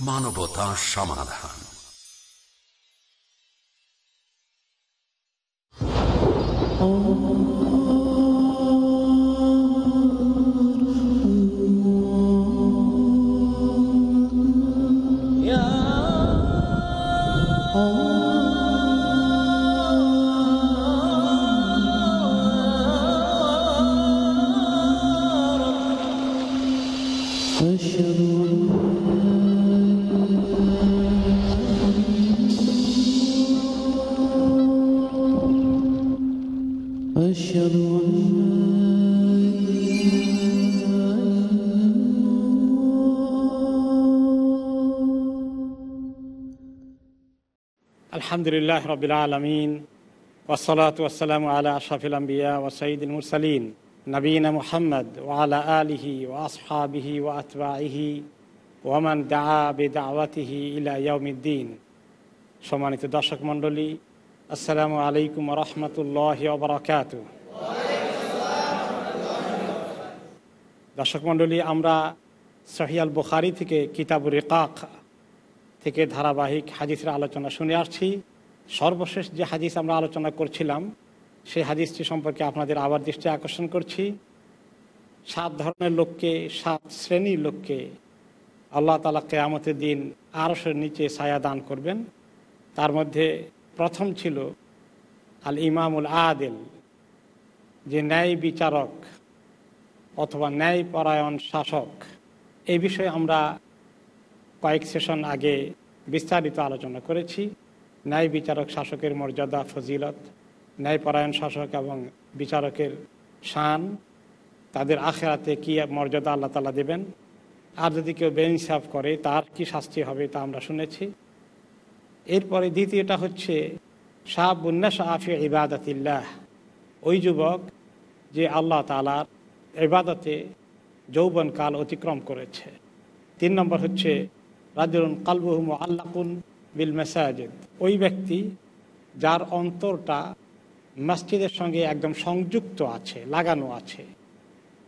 মানবতা সমাধান। Oh আলহামদুলিল্লাহ রবিল আলমিন ওসলাত ওসালাম আলা আশাফিল ও সঈদুল মুরসালিন নবীন মোহাম্মদ ওয়ালা আলিহি ও আসহাবিহি ও আতবাহি ওমান দা বেদাওয়াতিহি ইলা ইয়াউমিদ্দিন। সম্মানিত দর্শক মণ্ডলী, আসসালামু আলাইকুম রহমতুল্লাহ ওবরাকাত দর্শক মণ্ডলী, আমরা সহিয়াল বুখারি থেকে কিতাবুর রেকাক থেকে ধারাবাহিক হাদিসের আলোচনা শুনে আসছি। সর্বশেষ যে হাদিস আমরা আলোচনা করছিলাম, সেই হাদিসটি সম্পর্কে আপনাদের আবার দৃষ্টি আকর্ষণ করছি। সাত ধরনের লোককে, সাত শ্রেণির লোককে আল্লাহ তালা কেয়ামতের দিন আরশের নিচে ছায়া দান করবেন। তার মধ্যে প্রথম ছিল আল ইমামুল আদেল, যে ন্যায় বিচারক অথবা ন্যায় পরায়ণ শাসক। এই বিষয়ে আমরা কয়েক সেশন আগে বিস্তারিত আলোচনা করেছি। ন্যায় বিচারক শাসকের মর্যাদা, ফজিলত, ন্যায়পরায়ণ শাসক এবং বিচারকের শান, তাদের আখেরাতে কী মর্যাদা আল্লাহ তালা দেবেন? আর যদি কেউ বেইনসাফ করে, তার কি শাস্তি হবে তা আমরা শুনেছি। এরপরে দ্বিতীয়টা হচ্ছে শাহ বুন্নাস আফি ইবাদতিল্লাহ। ওই যুবক যে আল্লাহ তালার ইবাদতে যৌবনকাল অতিক্রম করেছে। তিন নম্বর হচ্ছে রাজুল কালবুহম আল্লাকুন বিল মেসাজেদ। ওই ব্যক্তি যার অন্তরটা মসজিদের সঙ্গে একদম সংযুক্ত আছে, লাগানো আছে।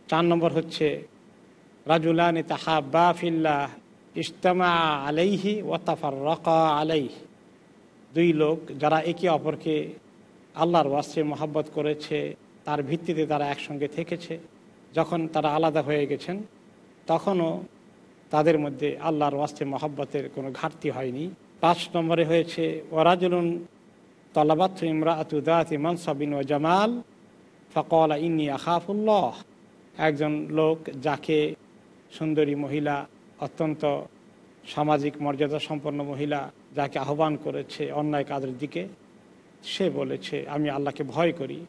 চার নম্বর হচ্ছে, রাজুলান তাহাব্বা ফিল্লাহ ইস্তামা আলাইহি ওয়াতাফার রকা আলাইহি। দুই লোক যারা একে অপরকে আল্লাহর ওয়াস্তে মোহাব্বত করেছে, তার ভিত্তিতে তারা একসঙ্গে থেকেছে। যখন তারা আলাদা হয়ে গেছেন, তখনও তাদের মধ্যে আল্লাহর ওয়াস্তে মহাব্বতের কোনো ঘাটতি হয়নি। পাঁচ নম্বরে হয়েছে ওরাজুলুন তলাবাত ইমরা আতুদাত মনসাবিন ও জামাল, ফকলা ইন্নি আখাফুল্লাহ। একজন লোক যাকে সুন্দরী মহিলা, অত্যন্ত সামাজিক মর্যাদা সম্পন্ন মহিলা, যাকে আহ্বান করেছে অন্যায় কাজের দিকে, সে বলেছে, আমি আল্লাহকে ভয় করি।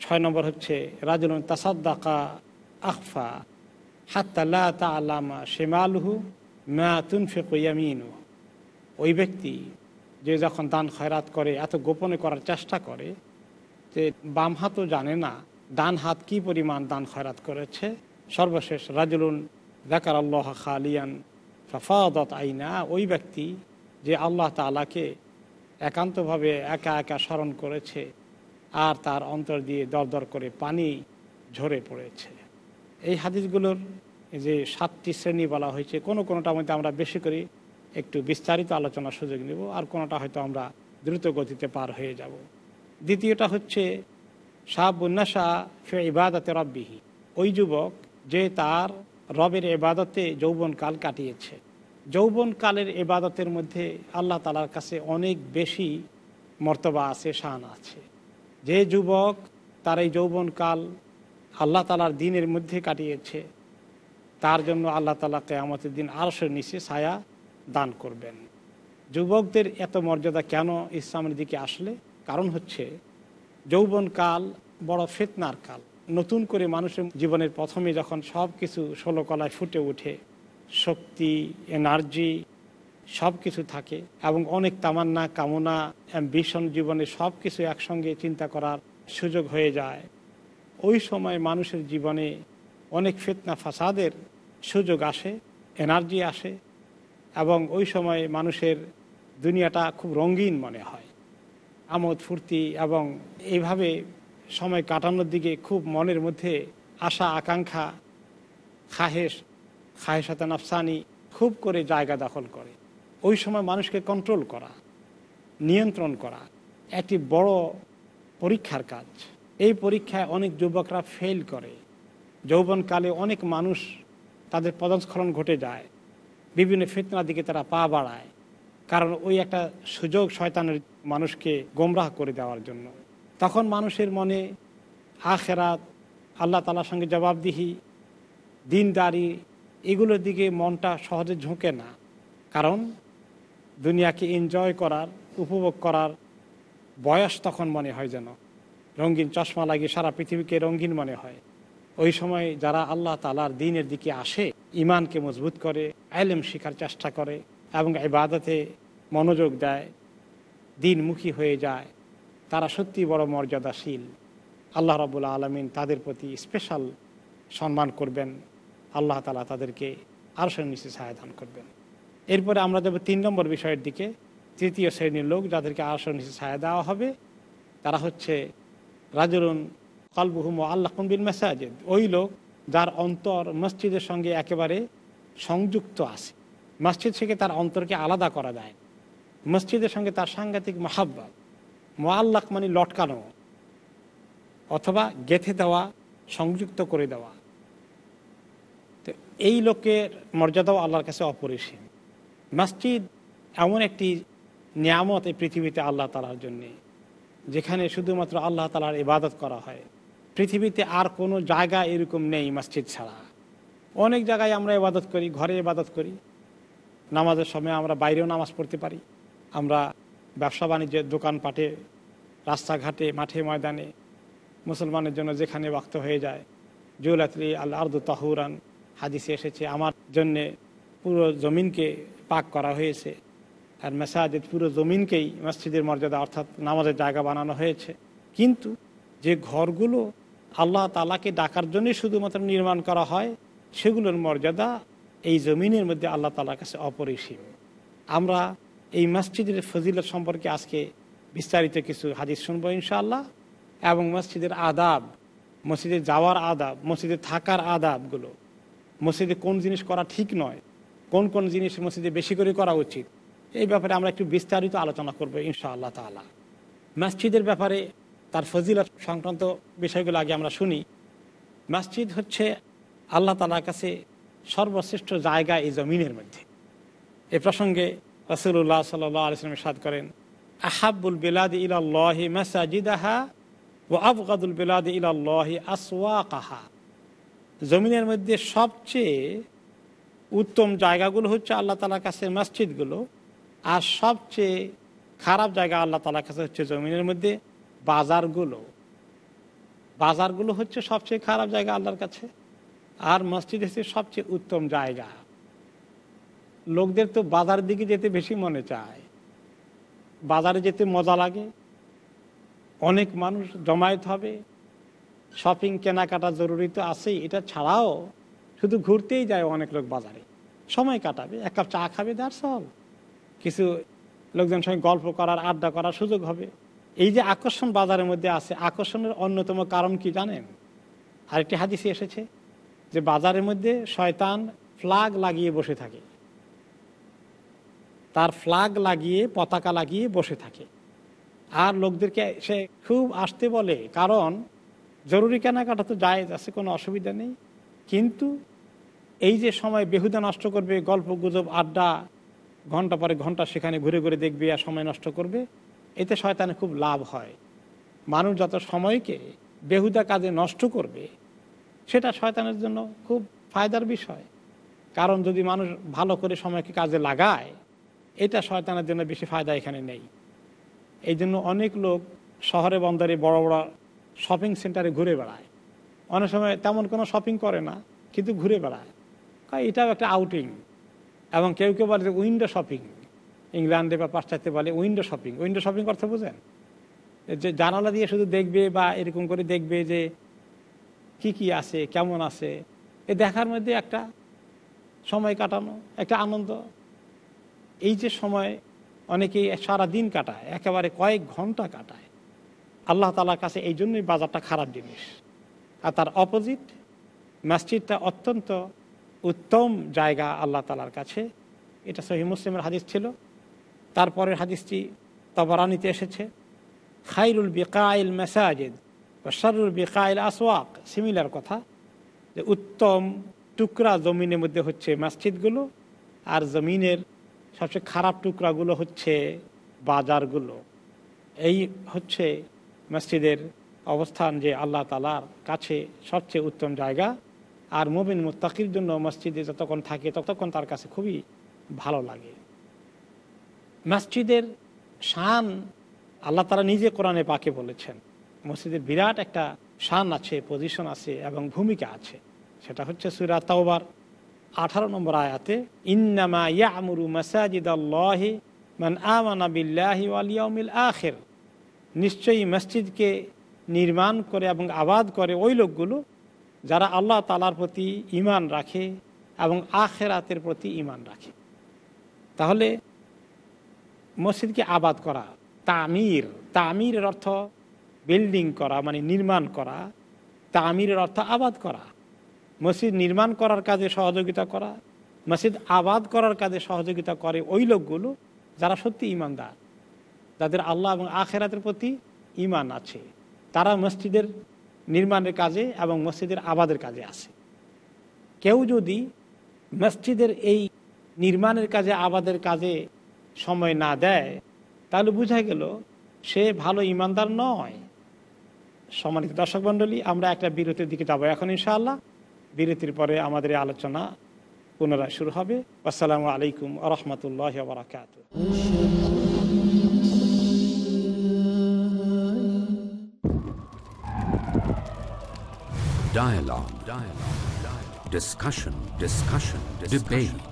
ছয় নম্বর হচ্ছে রাজুল তাসাদ্দাকা আখফা হাত্তাল্লা তা আল্লামা শেমালহু মা তুনফেকুয়ামিনু ওই ব্যক্তি যে যখন দান খয়রাত করে, এত গোপনে করার চেষ্টা করে যে বাম হাতও জানে না ডান হাত কি পরিমাণ দান খয়রাত করেছে। সর্বশেষ রাজুলুন দেখার আল্লাহ খালিয়ান ফফাদত আইনা, ওই ব্যক্তি যে আল্লাহ তালাকে একান্তভাবে একা একা স্মরণ করেছে আর তার অন্তর দিয়ে দরদর করে পানি ঝরে পড়েছে। এই হাদিসগুলোর যে সাতটি শ্রেণি বলা হয়েছে, কোনো কোনোটার মধ্যে আমরা বেশি করে একটু বিস্তারিত আলোচনার সুযোগ নেব, আর কোনোটা হয়তো আমরা দ্রুত গতিতে পার হয়ে যাব। দ্বিতীয়টা হচ্ছে শাহবুন্নাশা ফে ইবাদতে রব্বিহি। ওই যুবক যে তার রবের এবাদতে যৌবনকাল কাটিয়েছে। যৌবনকালের এবাদতের মধ্যে আল্লাহ তালার কাছে অনেক বেশি মর্তবা আছে, শান আছে। যে যুবক তার এই যৌবনকাল আল্লাহ তালার দিনের মধ্যে কাটিয়েছে, তার জন্য আল্লাহ তালা কেয়ামতের দিন আরশের নিচে ছায়া দান করবেন। যুবকদের এত মর্যাদা কেন ইসলামের দিকে আসলে? কারণ হচ্ছে যৌবনকাল বড় ফেতনার কাল। নতুন করে মানুষের জীবনের প্রথমে যখন সব কিছু ষোলো কলায় ফুটে ওঠে, শক্তি, এনার্জি সব কিছু থাকে এবং অনেক তামান্না, কামনা, অ্যাম্বিশন জীবনে সব কিছু একসঙ্গে চিন্তা করার সুযোগ হয়ে যায়। ওই সময় মানুষের জীবনে অনেক ফেতনা, ফাসাদের সুযোগ আসে, এনার্জি আসে এবং ওই সময় মানুষের দুনিয়াটা খুব রঙিন মনে হয়। আমোদ, ফুর্তি এবং এইভাবে সময় কাটানোর দিকে খুব মনের মধ্যে আশা, আকাঙ্ক্ষা, খাহেশ খাহেসাতে নাফসানি খুব করে জায়গা দখল করে। ওই সময় মানুষকে কন্ট্রোল করা, নিয়ন্ত্রণ করা, একটি বড় পরীক্ষার কাজ। এই পরীক্ষায় অনেক যুবকরা ফেল করে। যৌবনকালে অনেক মানুষ তাদের পদস্খলন ঘটে যায়। বিভিন্ন ফিতনার দিকে তারা পা বাড়ায়। কারণ ওই একটা সুযোগ শয়তানের মানুষকে গোমরাহ করে দেওয়ার জন্য। তখন মানুষের মনে আখেরাত, আল্লাহ তালার সঙ্গে জবাবদিহি, দিনদারি, এগুলোর দিকে মনটা সহজে ঝুঁকে না। কারণ দুনিয়াকে এনজয় করার, উপভোগ করার বয়স তখন মনে হয় যেন। রঙিন চশমা লাগিয়ে সারা পৃথিবীকে রঙিন মনে হয়। ওই সময় যারা আল্লাহ তালার দিনের দিকে আসে ইমানকে মজবুত করে আইলেম শিখার চেষ্টা করে এবং ইবাদতে মনোযোগ দেয়, দিনমুখী হয়ে যায়, তারা সত্যি বড় মর্যাদাশীল। আল্লাহ রবুল্লা আলমিন তাদের প্রতি স্পেশাল সম্মান করবেন। আল্লাহ তালা তাদেরকে আরশের নিচে সহায়দান করবেন। এরপরে আমরা যাব তিন নম্বর বিষয়ের দিকে। তৃতীয় শ্রেণির লোক যাদেরকে আরশের নিচে ছায়া দেওয়া হবে, তারা হচ্ছে রাজরুন কলবুহুম আল্লাহ বিল মেসাজেদ। ওই লোক যার অন্তর মসজিদের সঙ্গে একেবারে সংযুক্ত আছে। মসজিদ থেকে তার অন্তরকে আলাদা করা যায়। মসজিদের সঙ্গে তার সাংঘাতিক মহাব্বা মোয়াল্লাক মানে লটকানো, অথবা গেথে দেওয়া, সংযুক্ত করে দেওয়া। তো এই লোকের মর্যাদাও আল্লাহর কাছে অপরিসীম। মসজিদ এমন একটি নিয়ামত এই পৃথিবীতে আল্লাহ তালার জন্যে, যেখানে শুধুমাত্র আল্লাহ তালার ইবাদত করা হয়। পৃথিবীতে আর কোনো জায়গা এরকম নেই মসজিদ ছাড়া। অনেক জায়গায় আমরা ইবাদত করি, ঘরে ইবাদত করি। নামাজের সময় আমরা বাইরেও নামাজ পড়তে পারি। আমরা ব্যবসা বাণিজ্যের দোকানপাটে, রাস্তাঘাটে, মাঠে ময়দানে, মুসলমানের জন্য যেখানে বাক্ত হয়ে যায়। জুলাত্রি আল আর্দু তাহুরান, হাদিসে এসেছে, আমার জন্যে পুরো জমিনকে পাক করা হয়েছে। আর মেসাজিদ পুরো জমিনকেই মসজিদের মর্যাদা, অর্থাৎ নামাজের জায়গা বানানো হয়েছে। কিন্তু যে ঘরগুলো আল্লাহ তালাকে ডাকার জন্যই শুধুমাত্র নির্মাণ করা হয়, সেগুলোর মর্যাদা এই জমিনের মধ্যে আল্লাহ তালার কাছে অপরিসীম। আমরা এই মসজিদের ফজিলত সম্পর্কে আজকে বিস্তারিত কিছু হাদিস শুনব ইনশাআল্লাহ, এবং মসজিদের আদাব, মসজিদে যাওয়ার আদাব, মসজিদে থাকার আদাবগুলো, মসজিদে কোন জিনিস করা ঠিক নয়, কোন কোন জিনিস মসজিদে বেশি করে করা উচিত, এই ব্যাপারে আমরা একটু বিস্তারিত আলোচনা করব ইনশাআল্লাহ তালা মসজিদের ব্যাপারে তার ফজিলত সংক্রান্ত বিষয়গুলো আগে আমরা শুনি। মসজিদ হচ্ছে আল্লাহ তালার কাছে সর্বশ্রেষ্ঠ জায়গা এই জমিনের মধ্যে। এ প্রসঙ্গে রসুল্লাহ সাল্লাহ সাদ করেন আহাবুল বিলাদ ইলাল্লাহি মাসাজিদাহা ও আফগাদুল বিলাদ ইলাল্লাহি আসওয়াকাহা। জমিনের মধ্যে সবচেয়ে উত্তম জায়গাগুলো হচ্ছে আল্লাহ তালার কাছে মসজিদগুলো, আর সবচেয়ে খারাপ জায়গা আল্লাহ তালার কাছে হচ্ছে জমিনের মধ্যে। বাজারগুলো। বাজারগুলো হচ্ছে সবচেয়ে খারাপ জায়গা আল্লাহর কাছে। আর মসজিদ হচ্ছে সবচেয়ে উত্তম জায়গা। লোকদের তো বাজার দিকে যেতে বেশি মনে চায়। বাজারে যেতে মজা লাগে। অনেক মানুষ জমায়েত হবে। শপিং, কেনাকাটা জরুরি তো আছেই। এটা ছাড়াও শুধু ঘুরতেই যায় অনেক লোক বাজারে। সময় কাটাবে। এক কাপ চা খাবে তার সব কিছু লোকজন সঙ্গে গল্প করার, আড্ডা করার সুযোগ হবে। এই যে আকর্ষণ বাজারের মধ্যে আছে, আকর্ষণের অন্যতম কারণ কি জানেন? আরেকটি হাদিসে এসেছে যে বাজারের মধ্যে শয়তান ফ্লাগ লাগিয়ে বসে থাকে। তার ফ্লাগ লাগিয়ে, পতাকা লাগিয়ে বসে থাকে। আর লোকদেরকে সে খুব আসতে বলে, কারণ জরুরি কেনাকাটা তো যায় আছে, কোনো অসুবিধা নেই। কিন্তু এই যে সময় বেহুদা নষ্ট করবে, গল্প, গুজব, আড্ডা, ঘণ্টা পরে ঘণ্টা সেখানে ঘুরে ঘুরে দেখবে আর সময় নষ্ট করবে এতে শয়তানে খুব লাভ হয়। মানুষ যত সময়কে বেহুদা কাজে নষ্ট করবে, সেটা শয়তানের জন্য খুব ফায়দার বিষয়। কারণ যদি মানুষ ভালো করে সময়কে কাজে লাগায়, এটা শয়তানের জন্য বেশি ফায়দা এখানে নেই। এই জন্য অনেক লোক শহরে, বন্দরে, বড় বড় শপিং সেন্টারে ঘুরে বেড়ায়। অনেক সময় তেমন কোনো শপিং করে না, কিন্তু ঘুরে বেড়ায়। এটাও একটা আউটিং এবং কেউ কেউ বলে উইন্ডো শপিং। ইংল্যান্ডে বা পাশ্চাত্যে বলে উইন্ডো শপিং। উইন্ডো শপিং করতে বোঝেন? যে জানালা দিয়ে শুধু দেখবে বা এরকম করে দেখবে যে কি কি আছে, কেমন আছে, এ দেখার মধ্যে একটা সময় কাটানো, একটা আনন্দ। এই যে সময় অনেকেই সারা দিন কাটায়, একেবারে কয়েক ঘণ্টা কাটায়, আল্লাহ তালার কাছে এই জন্যই বাজারটা খারাপ জিনিস। আর তার অপোজিট, মসজিদটা অত্যন্ত উত্তম জায়গা আল্লাহ তালার কাছে। এটা সহি মুসলিমের হাদিস ছিল। তারপরের হাদিসটি তবরানিতে এসেছে। খাইরুল বিকাইল মেসাজেদ বা শরুল বিকাইল আসওয়াক, সিমিলার কথা যে উত্তম টুকরা জমিনের মধ্যে হচ্ছে মসজিদগুলো আর জমিনের সবচেয়ে খারাপ টুকরাগুলো হচ্ছে বাজারগুলো। এই হচ্ছে মসজিদের অবস্থান যে আল্লাহ তালার কাছে সবচেয়ে উত্তম জায়গা। আর মোবিন মুত্তাকির জন্য মসজিদে যতক্ষণ থাকে ততক্ষণ তার কাছে খুবই ভালো লাগে। মসজিদের শান আল্লাহ তারা নিজে কোরআনে পাকে বলেছেন। মসজিদের বিরাট একটা শান আছে পজিশন আছে এবং ভূমিকা আছে। সেটা হচ্ছে সুরা তাওবার, আঠারো নম্বর আয়াতে, ইন্নামা ইয়ামুরু মাসাজিদ আল্লাহি মান আমানা বিল্লাহি ওয়াল ইয়াউমিল আখির। নিশ্চয়ই মসজিদকে নির্মাণ করে এবং আবাদ করে ওই লোকগুলো যারা আল্লাহ তালার প্রতি ইমান রাখে এবং আখেরাতের প্রতি ইমান রাখে। তাহলে মসজিদকে আবাদ করা, তামির, তামিরের অর্থ বিল্ডিং করা মানে নির্মাণ করা, তামিরের অর্থ আবাদ করা, মসজিদ নির্মাণ করার কাজে সহযোগিতা করা, মসজিদ আবাদ করার কাজে সহযোগিতা করে ওই লোকগুলো যারা সত্যি ইমানদার, যাদের আল্লাহ এবং আখেরাতের প্রতি ইমান আছে। তারা মসজিদের নির্মাণের কাজে এবং মসজিদের আবাদের কাজে আছে। কেউ যদি মসজিদের এই নির্মাণের কাজে, আবাদের কাজে সময় না দেয় তাহলে বোঝা গেল সে ভালো ইমানদার নয় সম্মানিত দর্শক মণ্ডলী আমরা একটা বিরতির দিকে যাব এখন ইনশাআল্লাহ বিরতির পরে আমাদের এই আলোচনা পুনরায় শুরু হবে আসসালামু আলাইকুম আ রহমতুল্লাহ বারাকাত Dialogue. Dialogue. Dialogue. Discussion. Discussion. Debate.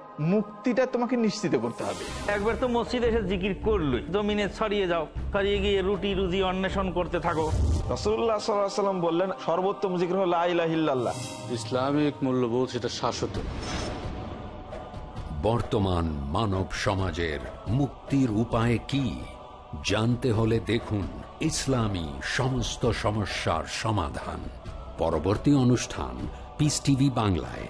মুক্তিটা তোমাকে নিশ্চিত করতে হবে। একবার তো মসজিদে এসে জিকির করলই। জমিনে ছড়িয়ে যাও ছড়িয়ে গিয়ে রুটি রুজি অন্বেষণ করতে থাকো। রসুল্লাহ সাল্লাম বললেন সর্বোত্তম জিকির হল আল্লাহ ইসলামিক মূল্যবোধ সেটা শাশ্বত। বর্তমান মানব সমাজের মুক্তির উপায় কি? জানতে হলে দেখুন ইসলামী সমস্ত সমস্যার সমাধান। পরবর্তী অনুষ্ঠান পিস টিভি বাংলায়।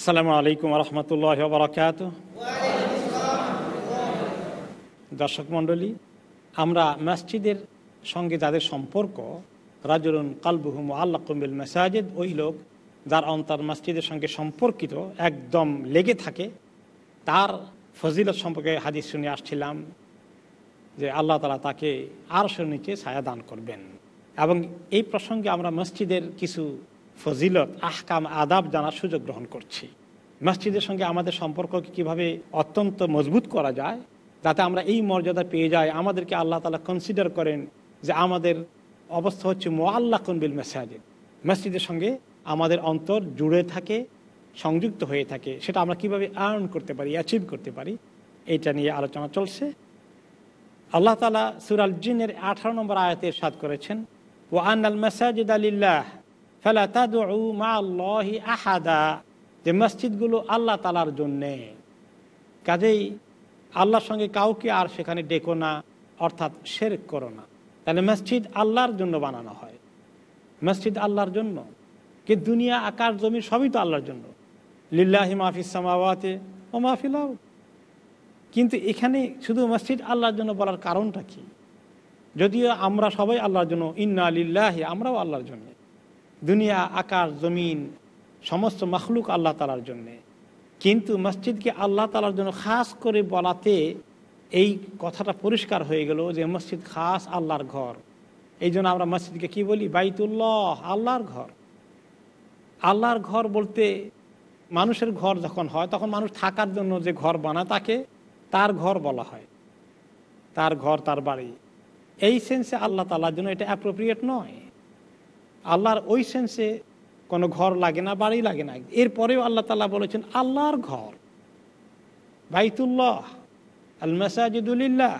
আসসালামু আলাইকুম রহমতুল্লাহ বারাকাত দর্শক মণ্ডলী, আমরা মসজিদের সঙ্গে যাদের সম্পর্ক, রাজুলুন কালবুহুম আল্লাহ কম্বিল মেসাজেদ, ওই লোক যার অন্তর মসজিদের সঙ্গে সম্পর্কিত একদম লেগে থাকে, তার ফজিলত সম্পর্কে হাদিস শুনে আসছিলাম যে আল্লাহ তালা তাকে আরশের নিচে ছায়া দান করবেন। এবং এই প্রসঙ্গে আমরা মসজিদের কিছু ফজিলত, আহকাম, আদাব জানার সুযোগ গ্রহণ করছি। মসজিদের সঙ্গে আমাদের সম্পর্ককে কীভাবে অত্যন্ত মজবুত করা যায়, যাতে আমরা এই মর্যাদা পেয়ে যাই, আমাদেরকে আল্লাহ তালা কনসিডার করেন যে আমাদের অবস্থা হচ্ছে মোয়াল্লা কনবিল মেসাজিদ। মসজিদের সঙ্গে আমাদের অন্তর জুড়ে থাকে, সংযুক্ত হয়ে থাকে, সেটা আমরা কীভাবে আর্ন করতে পারি অ্যাচিভ করতে পারি, এটা নিয়ে আলোচনা চলছে। আল্লাহ তালা সুরাল জিনের আঠারো নম্বর আয়াতে সাদ করেছেন ও আন্নাল মাসাজিদ আলিল্লাহ ফেলা তাদু মা আল্লাহি আহাদা, যে মসজিদগুলো আল্লাহ তালার জন্যে। কাজেই আল্লাহর সঙ্গে কাউকে আর সেখানে ডেকো না, অর্থাৎ শেরেক করো না। তাহলে মসজিদ আল্লাহর জন্য বানানো হয়। মসজিদ আল্লাহর জন্য। কি দুনিয়া আকার জমি সবই তো আল্লাহর জন্য। লিল্লাহি মাহফিস সামাওয়াতে ও মাহফিলাও কিন্তু এখানে শুধু মসজিদ আল্লাহর জন্য বলার কারণটা কি? যদিও আমরা সবাই আল্লাহর জন্য, ইন্না লিল্লাহি, আমরাও আল্লাহর জন্য। দুনিয়া, আকাশ, জমিন, সমস্ত মখলুক আল্লাহ তালার জন্যে। কিন্তু মসজিদকে আল্লাহ তালার জন্য খাস করে বলাতে এই কথাটা পরিষ্কার হয়ে গেল যে মসজিদ খাস আল্লাহর ঘর। এই জন্য আমরা মসজিদকে কি বলি? বাইতুল্লাহ, আল্লাহর ঘর। আল্লাহর ঘর বলতে মানুষের ঘর যখন হয়, তখন মানুষ থাকার জন্য যে ঘর বানায় তাকে তার ঘর বলা হয়। তার ঘর, তার বাড়ি। এই সেন্সে আল্লাহ তালার জন্য এটা অ্যাপ্রোপ্রিয়েট নয়। আল্লাহর ওই সেন্সে কোনো ঘর লাগে না, বাড়ি লাগে না। এরপরেও আল্লাহ তালা বলেছেন, আল্লাহর ঘর। বাইতুল্লাহ আল মাসাজিদুলিল্লাহ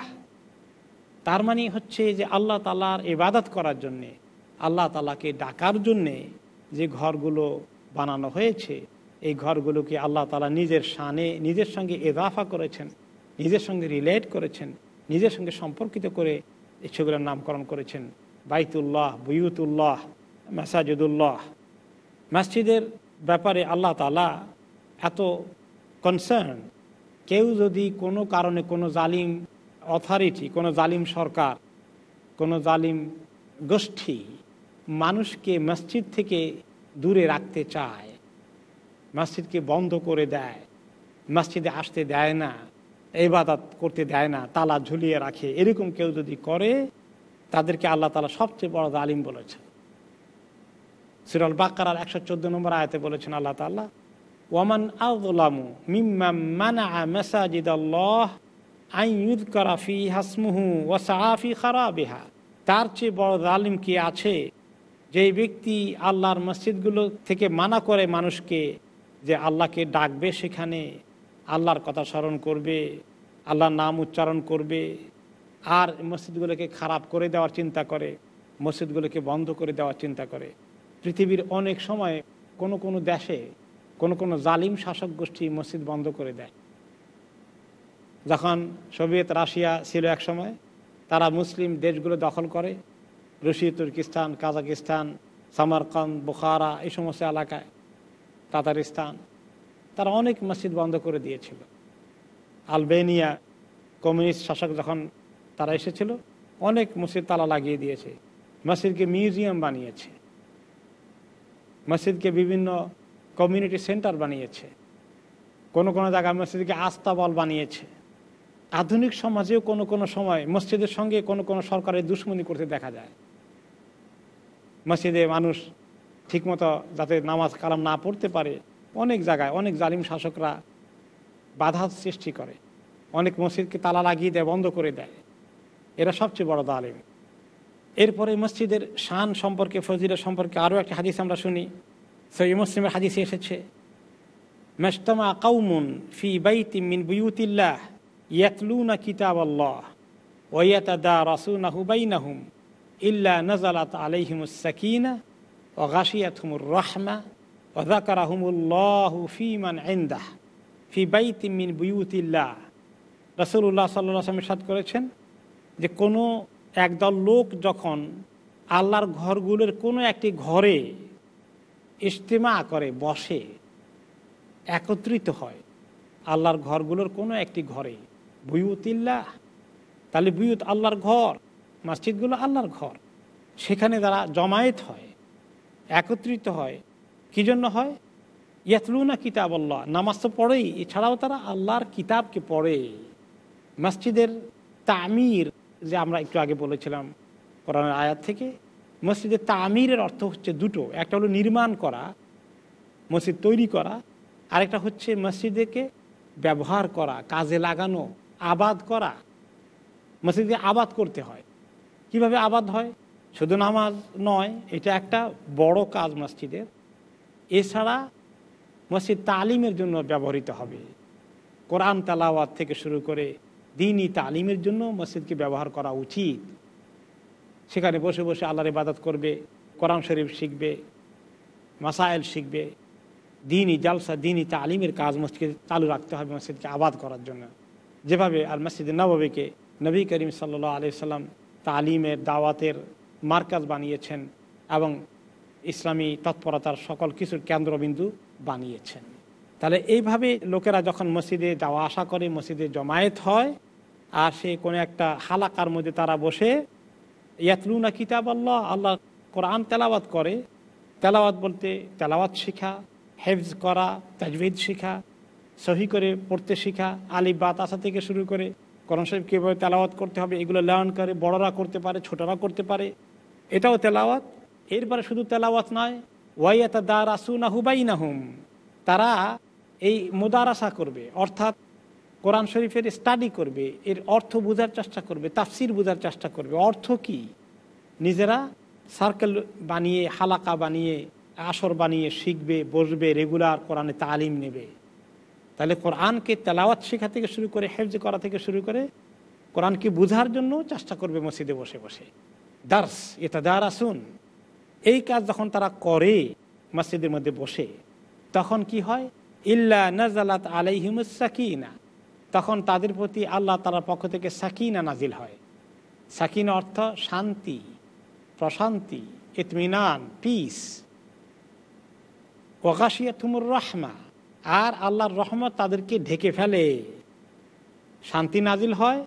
তার মানে হচ্ছে যে আল্লাহ তালার ইবাদত করার জন্যে, আল্লাহ তালাকে ডাকার জন্যে যে ঘরগুলো বানানো হয়েছে, এই ঘরগুলোকে আল্লাহ তালা নিজের শানে, নিজের সঙ্গে এদাফা করেছেন, নিজের সঙ্গে রিলেট করেছেন, নিজের সঙ্গে সম্পর্কিত করে সেগুলোর নামকরণ করেছেন। বাইতুল্লাহ, বুয়ুতুল্লাহ। মাসাজুদুল্লাহ। মসজিদের ব্যাপারে আল্লাহ তালা এত কনসার্ন কেউ যদি কোনো কারণে কোনো জালিম অথরিটি কোনো জালিম সরকার, কোনো জালিম গোষ্ঠী মানুষকে মসজিদ থেকে দূরে রাখতে চায়, মসজিদকে বন্ধ করে দেয়, মসজিদে আসতে দেয় না এবাদত করতে দেয় না, তালা ঝুলিয়ে রাখে, এরকম কেউ যদি করে, তাদেরকে আল্লাহ তালা সবচেয়ে বড় জালিম বলেছেন। সিরল বাক্কার একশো চোদ্দ নম্বর আয়তে বলেছেন আল্লাহ তাল্লাহ ওয়ামান আউলামু মিম্মা মানা মেসাজিদ আল্লাহ আইয়ুদ করাফি হাসমুহু ওয়াসাফি খারাবিহা। তার চেয়ে বড় জালিম কি আছে? যে ব্যক্তি আল্লাহর মসজিদগুলো থেকে মানা করে মানুষকে যে আল্লাহকে ডাকবে সেখানে, আল্লাহর কথা স্মরণ করবে, আল্লাহর নাম উচ্চারণ করবে, আর মসজিদগুলোকে খারাপ করে দেওয়ার চিন্তা করে, মসজিদগুলোকে বন্ধ করে দেওয়ার চিন্তা করে। পৃথিবীর অনেক সময় কোনো কোনো দেশে কোনো কোনো জালিম শাসক গোষ্ঠী মসজিদ বন্ধ করে দেয়। যখন সোভিয়েত রাশিয়া ছিল এক সময়, তারা মুসলিম দেশগুলো দখল করে, রুশি, তুর্কিস্তান, কাজাকিস্তান, সামারকান্দ, বুখারা এই সমস্ত এলাকায় তাতারিস্তান, তারা অনেক মসজিদ বন্ধ করে দিয়েছিল। আলবেনিয়া কমিউনিস্ট শাসক যখন তারা এসেছিল, অনেক মসজিদ তালা লাগিয়ে দিয়েছে, মসজিদকে মিউজিয়াম বানিয়েছে। মসজিদকে বিভিন্ন কমিউনিটি সেন্টার বানিয়েছে। কোনো কোনো জায়গায় মসজিদকে আস্তাবল বানিয়েছে। আধুনিক সমাজেও কোনো কোনো সময় মসজিদের সঙ্গে কোনো কোনো সরকারের দুশ্মনী করতে দেখা যায়। মসজিদে মানুষ ঠিকমতো যাতে নামাজ কালাম না পড়তে পারে, অনেক জায়গায় অনেক জালিম শাসকরা বাধা সৃষ্টি করে। অনেক মসজিদকে তালা লাগিয়ে দেয়, বন্ধ করে দেয়। এরা সবচেয়ে বড় দালিম এরপরে মসজিদের শান সম্পর্কে ফজিরা সম্পর্কে আরও একটা হাদিস আমরা শুনি। সই মুসলিমের হাদিসে এসেছে মেস্তমা কাউমুন ফি বাইতি মিন বুয়ুতিল্লাহ ইয়াতলুনা কিতাব আল্লাহ ওয়াতাদা রাসুনাহু বাইনাহুম ইল্লা নাজালাত আলাইহিমুস সাকিনা ও গাশিয়াতহুমুর রহমা ও জাকারাহুমুল্লাহু ফিমান ইনদাহ ফি বাইতি মিন বুয়ুতিল্লাহ। রসুল্লাহ সাল্লাহ সাদ করেছেন যে কোনো একদল লোক যখন আল্লাহর ঘরগুলোর কোনো একটি ঘরে ইজতেমা করে, বসে, একত্রিত হয়, আল্লাহর ঘরগুলোর কোনো একটি ঘরে বুয়ুতিল্লাহ তাহলে বুয়ুত আল্লাহর ঘর, মসজিদগুলো আল্লাহর ঘর। সেখানে তারা জমায়েত হয়, একত্রিত হয়, কি জন্য হয়? ইয়াতলুনা কিতাব আল্লাহ নামাজ তো পড়েই, এছাড়াও তারা আল্লাহর কিতাবকে পড়ে। মসজিদের তামির যে আমরা একটু আগে বলেছিলাম কোরআনের আয়াত থেকে মসজিদের তামিরের অর্থ হচ্ছে দুটো। একটা হলো নির্মাণ করা, মসজিদ তৈরি করা, আরেকটা হচ্ছে মসজিদকে ব্যবহার করা, কাজে লাগানো, আবাদ করা। মসজিদকে আবাদ করতে হয়। কীভাবে আবাদ হয়? শুধু নামাজ নয়, এটা একটা বড় কাজ মসজিদের। এছাড়া মসজিদ তালিমের জন্য ব্যবহৃত হবে। কোরআন তালাওয়াত থেকে শুরু করে দিনই তালিমের জন্য মসজিদকে ব্যবহার করা উচিত। সেখানে বসে বসে আল্লাহর ইবাদত করবে, কোরআন শরীফ শিখবে মাসাইল শিখবে। দিনই জালসা, দিনই তালিমের কাজ মসজিদকে চালু রাখতে হবে, মসজিদকে আবাদ করার জন্য। যেভাবে আর মসজিদ নবীকে নবী করিম সাল্লা আলি সাল্লাম তালিমের, দাওয়াতের মার্কাজ বানিয়েছেন এবং ইসলামী তৎপরতার সকল কিছুর কেন্দ্রবিন্দু বানিয়েছেন। তাহলে এইভাবে লোকেরা যখন মসজিদে যাওয়া আসা করে, মসজিদে জমায়েত হয়, আর সে কোনো একটা হালাকার মধ্যে তারা বসে, ইয়াতলুনা কিতাব আল্লাহ আল্লাহ কোরআন তেলাওয়াত করে। তেলাওয়াত বলতে তেলাওয়াত শিখা, হেফজ করা তাজবিদ শিখা, সহি করে পড়তে শিখা আলিবা তাসা থেকে শুরু করে কোরআন শরীফ কীভাবে তেলাওয়াত করতে হবে, এগুলো লার্ন করে, বড়রা করতে পারে, ছোটরা করতে পারে। এটাও তেলাওয়াত। এরপরে শুধু তেলাওয়াত নয় ওয়াইয়াতা দা রাসুনা হুবাই নাহুম তারা এই মোদারাসা করবে, অর্থাৎ কোরআন শরীফের স্টাডি করবে, এর অর্থ বোঝার চেষ্টা করবে, তাফসির বোঝার চেষ্টা করবে। অর্থ কি? নিজেরা সার্কেল বানিয়ে, হালাকা বানিয়ে, আসর বানিয়ে শিখবে, বসবে রেগুলার কোরআনে তালিম নেবে। তাহলে কোরআনকে তেলাওয়াত শেখা থেকে শুরু করে, হেফজ করা থেকে শুরু করে, কোরআনকে বোঝার জন্য চেষ্টা করবে মসজিদে বসে বসে। দার্স এটা দার আসুন এই কাজ যখন তারা করে মসজিদের মধ্যে বসে, তখন কি হয়? ইল্লা নাজালাত আলাইহিমুস সাকিনা। তখন তাদের প্রতি আল্লাহ তালার পক্ষ থেকে সাকিনা নাজিল হয়। সাকিনা অর্থ শান্তি, প্রশান্তি, ইতমিনান পিস ওকাশিয়া তুমুর রহমা। আর আল্লাহর রহমত তাদেরকে ঢেকে ফেলে। শান্তি নাজিল হয়,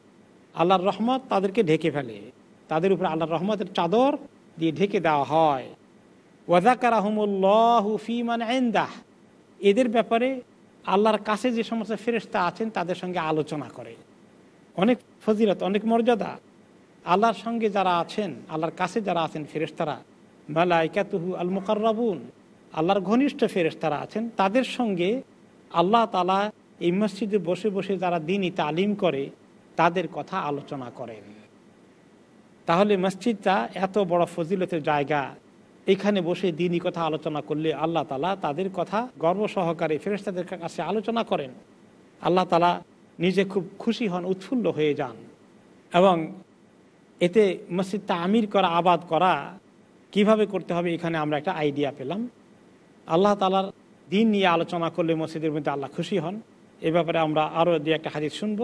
আল্লাহর রহমত তাদেরকে ঢেকে ফেলে। তাদের উপরে আল্লাহর রহমতের চাদর দিয়ে ঢেকে দেওয়া হয়। ওয়াজাকারাহমুল্লাহ ফিমান আইন্দাহ এদের ব্যাপারে আল্লাহর কাছে যে সমস্ত ফেরেস্তা আছেন, তাদের সঙ্গে আলোচনা করে। অনেক ফজিলত, অনেক মর্যাদা। আল্লাহর সঙ্গে যারা আছেন, আল্লাহর কাছে যারা আছেন ফেরেস্তারা মালাইকাতুহু আল মুকাররাবুন আল্লাহর ঘনিষ্ঠ ফেরেস্তারা আছেন, তাদের সঙ্গে আল্লাহ তালা এই মসজিদে বসে বসে যারা দিনই তালিম করে, তাদের কথা আলোচনা করেন। তাহলে মসজিদটা এত বড় ফজিলতের জায়গা। এখানে বসে দিনই কথা আলোচনা করলে আল্লাহ তালা তাদের কথা গর্ব সহকারে ফেরেস্তাদের কাছে আলোচনা করেন। আল্লাহ তালা নিজে খুব খুশি হন, উৎফুল্ল হয়ে যান এবং এতে মসজিদটা আমির করা, আবাদ করা কীভাবে করতে হবে এখানে আমরা একটা আইডিয়া পেলাম। আল্লাহ তালার দিন নিয়ে আলোচনা করলে মসজিদের মধ্যে আল্লাহ খুশি হন। এ ব্যাপারে আমরা আরও দু একটা হাদিস শুনব।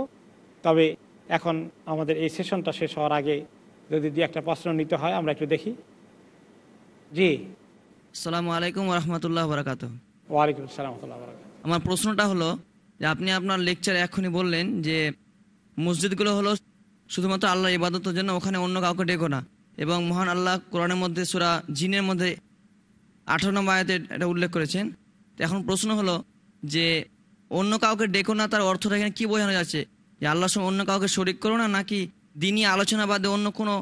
তবে এখন আমাদের এই সেশনটা শেষ হওয়ার আগে যদি দু একটা প্রশ্ন নিতে হয়, আমরা একটু দেখি। জি। সালামু আলাইকুম রহমতুল্লাহ বরাকাত ওয়ালাইকুম আসসালাম আমার প্রশ্নটা হলো যে আপনি আপনার লেকচারে এখনই বললেন যে মসজিদগুলো হলো শুধুমাত্র আল্লাহ ইবাদতের জন্য ওখানে অন্য কাউকে ডেকো না। এবং মহান আল্লাহ কোরআনের মধ্যে সুরা জিনের মধ্যে আঠারো নম্বর আয়তে এটা উল্লেখ করেছেন। তো এখন প্রশ্ন হলো যে অন্য কাউকে ডেকো না তার অর্থটা এখানে কী বোঝানো যাচ্ছে? যে আল্লাহর সঙ্গে অন্য কাউকে শরিক করো না নাকি দিনই আলোচনা বাদে অন্য কোনো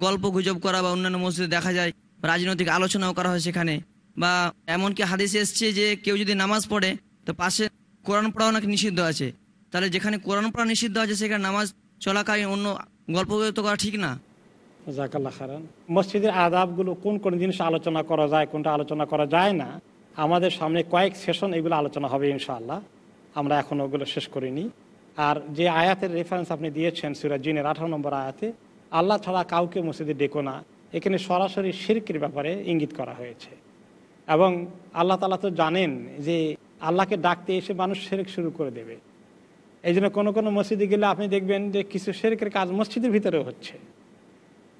গল্প গুজব করা বা অন্যান্য মসজিদে দেখা যায় রাজনৈতিক আলোচনাও করা হয় সেখানে। বা এমনকি হাদিসে এসছে যে কেউ যদি নামাজ পড়ে, তো পাশে কোরআন পড়াও নাকি নিষিদ্ধ আছে। তাহলে যেখানে কোরআন পড়া নিষিদ্ধ আছে, সেখানে নামাজ চলাকালীন অন্য গল্প তো করা ঠিক না? জাকাল্লা খারান মসজিদের আদাবগুলো কোন কোন জিনিস আলোচনা করা যায়, কোনটা আলোচনা করা যায় না, আমাদের সামনে কয়েক সেশন এগুলো আলোচনা হবে ইনশাআল্লাহ। আমরা এখন ওগুলো শেষ করিনি। আর যে আয়াতের রেফারেন্স আপনি দিয়েছেন সিরাজ জিনের আঠারো নম্বর আয়াতে, আল্লাহ ছাড়া কাউকে মসজিদে ডেকো না। এখানে সরাসরি শিরকের ব্যাপারে ইঙ্গিত করা হয়েছে। এবং আল্লাহ তালা তো জানেন যে আল্লাহকে ডাকতে এসে মানুষ শেরেক শুরু করে দেবে। এই জন্য কোনো কোনো মসজিদে গেলে আপনি দেখবেন যে কিছু শেরেকের কাজ মসজিদের ভিতরেও হচ্ছে।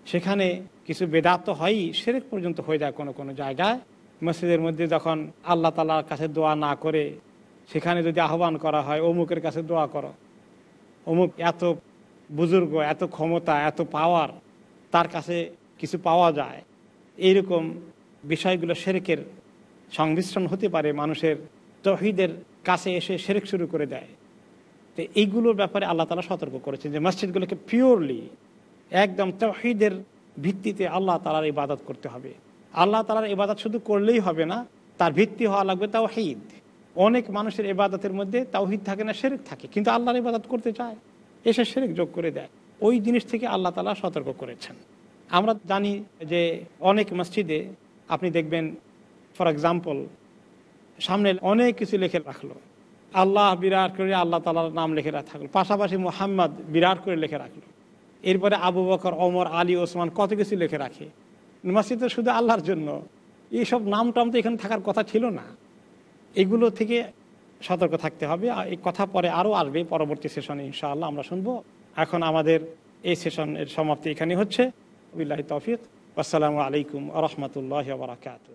সেখানে কিছু বেদাত তো হয়ই সেরেক পর্যন্ত হয়ে যায় কোনো কোনো জায়গায়। মসজিদের মধ্যে যখন আল্লাহ তালার কাছে দোয়া না করে, সেখানে যদি আহ্বান করা হয়, অমুকের কাছে দোয়া করো। অমুক এত বুজুর্গ, এত ক্ষমতা, এত পাওয়ার তার কাছে কিছু পাওয়া যায়। এইরকম বিষয়গুলো সেরেকের সংমিশ্রণ হতে পারে, মানুষের তহিদের কাছে এসে সেরেক শুরু করে দেয়। তো এইগুলোর ব্যাপারে আল্লাহ তালা সতর্ক করেছেন যে মসজিদগুলোকে পিওরলি একদম তহিদের ভিত্তিতে আল্লাহ তালার ইবাদত করতে হবে। আল্লাহ তালার ইবাদত শুধু করলেই হবে না, তার ভিত্তি হওয়া লাগবে তাও হিদ অনেক মানুষের ইবাদতের মধ্যে তাওহিদ থাকে না সেরেক থাকে, কিন্তু আল্লাহর ইবাদত করতে চায়। এসে সেরেক যোগ করে দেয়। ওই জিনিস থেকে আল্লাহ তালা সতর্ক করেছেন। আমরা জানি যে অনেক মসজিদে আপনি দেখবেন ফর এক্সাম্পল সামনে অনেক কিছু লিখে রাখল। আল্লাহ বিরাট করে আল্লাহ তালার নাম লিখে থাকল। পাশাপাশি মোহাম্মদ বিরাট করে লিখে রাখল। এরপরে আবু বকর অমর আলী, ওসমান কত কিছু লিখে রাখে। মসজিদ শুধু আল্লাহর জন্য। এইসব নাম টাম তো এখানে থাকার কথা ছিল না। এগুলো থেকে সতর্ক থাকতে হবে। এই কথা পরে আরও আসবে পরবর্তী সেশনে ইনশাআল্লাহ আমরা শুনব। এখন আমাদের এই সেশনের সমাপ্তি এখানে হচ্ছে। وبالله التوفيق. والسلام عليكم ورحمة الله وبركاته.